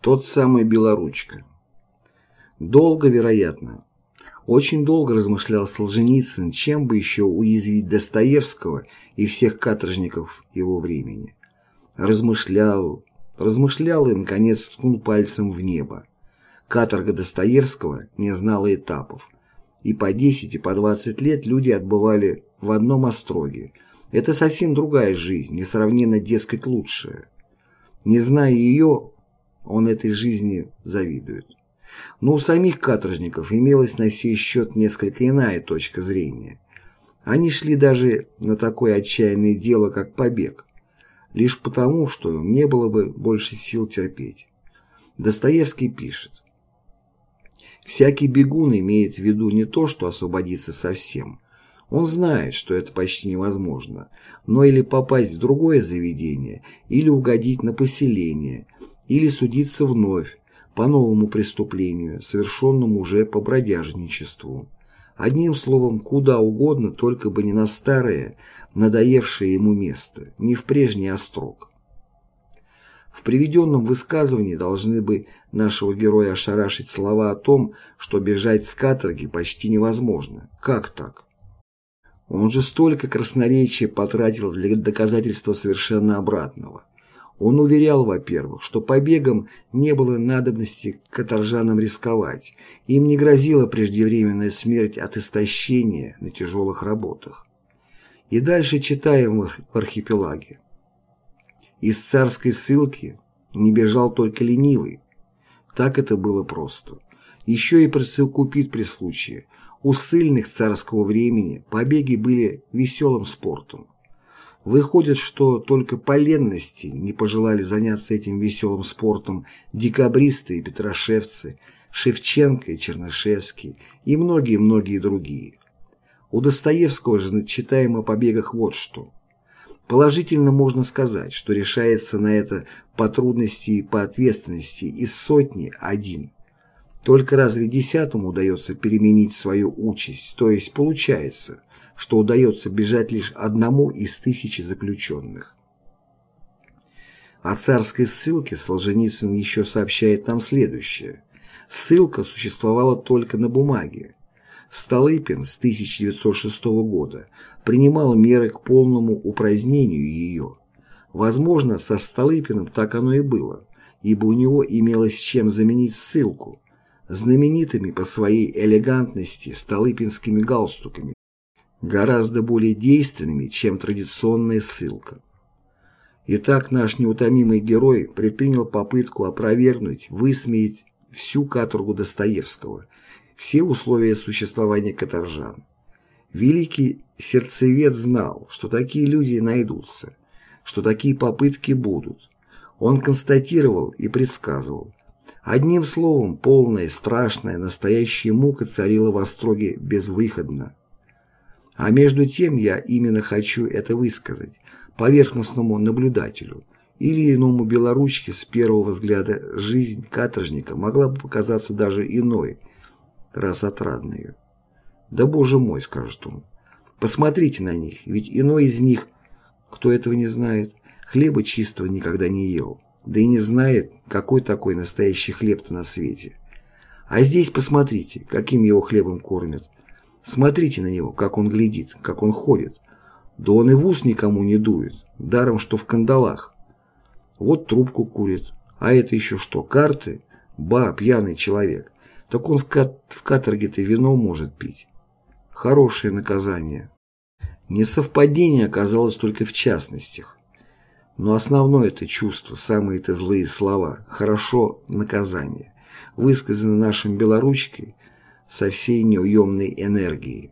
Тот самый Белоручка. Долго, вероятно, очень долго размышлял Солженицын, чем бы еще уязвить Достоевского и всех каторжников его времени. Размышлял, размышлял и, наконец, ткнул пальцем в небо. Каторга Достоевского не знала этапов. И по 10, и по 20 лет люди отбывали в одном остроге. Это совсем другая жизнь, несравненно, дескать, лучшая. Не зная ее, он этой жизни завидует. Но у самих каторжников имелась на сей счет несколько иная точка зрения. Они шли даже на такое отчаянное дело, как побег, лишь потому, что не было бы больше сил терпеть. Достоевский пишет. Всякий бегун имеет в виду не то, что освободиться совсем. Он знает, что это почти невозможно, но или попасть в другое заведение, или угодить на поселение, или судиться вновь, по новому преступлению, совершенному уже по бродяжничеству. Одним словом, куда угодно, только бы не на старое, надоевшее ему место, не в прежний острог. В приведенном высказывании должны бы нашего героя ошарашить слова о том, что бежать с каторги почти невозможно. Как так? Он же столько красноречия потратил для доказательства совершенно обратного. Он уверял, во-первых, что побегом не было надобности каторжанам рисковать, им не грозила преждевременная смерть от истощения на тяжелых работах. И дальше читаем в архипелаге. Из царской ссылки не бежал только ленивый. Так это было просто. Еще и присовокупит при случае. У ссыльных царского времени побеги были веселым спортом. Выходит, что только по ленности не пожелали заняться этим веселым спортом декабристы и петрошевцы, Шевченко и Чернышевский и многие-многие другие. У Достоевского же читаем о побегах вот что. Положительно можно сказать, что решается на это по трудности и по ответственности из сотни один. Только разве десятому удается переменить свою участь, то есть получается – что удается бежать лишь одному из тысячи заключенных. О царской ссылке Солженицын еще сообщает нам следующее. Ссылка существовала только на бумаге. Столыпин с 1906 года принимал меры к полному упразднению ее. Возможно, со Столыпиным так оно и было, ибо у него имелось чем заменить ссылку, знаменитыми по своей элегантности столыпинскими галстуками, гораздо более действенными, чем традиционная ссылка. Итак, наш неутомимый герой предпринял попытку опровергнуть, высмеять всю каторгу Достоевского, все условия существования каторжан. Великий сердцевед знал, что такие люди найдутся, что такие попытки будут. Он констатировал и предсказывал. Одним словом, полная, страшная, настоящая мука царила в Остроге безвыходно. А между тем я именно хочу это высказать поверхностному наблюдателю или иному белоручке с первого взгляда жизнь каторжника могла бы показаться даже иной, раз отрадной. «Да, боже мой», — скажет он, — «посмотрите на них, ведь иной из них, кто этого не знает, хлеба чистого никогда не ел, да и не знает, какой такой настоящий хлеб-то на свете. А здесь посмотрите, каким его хлебом кормят, Смотрите на него, как он глядит, как он ходит. Да он и в ус никому не дует, даром что в кандалах. Вот трубку курит. А это еще что, карты? Ба, пьяный человек. Так он в, кат в каторге-то вино может пить. Хорошее наказание. Несовпадение оказалось только в частностях. Но основное это чувство, самые-то злые слова, хорошо наказание, высказаны нашим белоручкой, со всей неуемной энергией.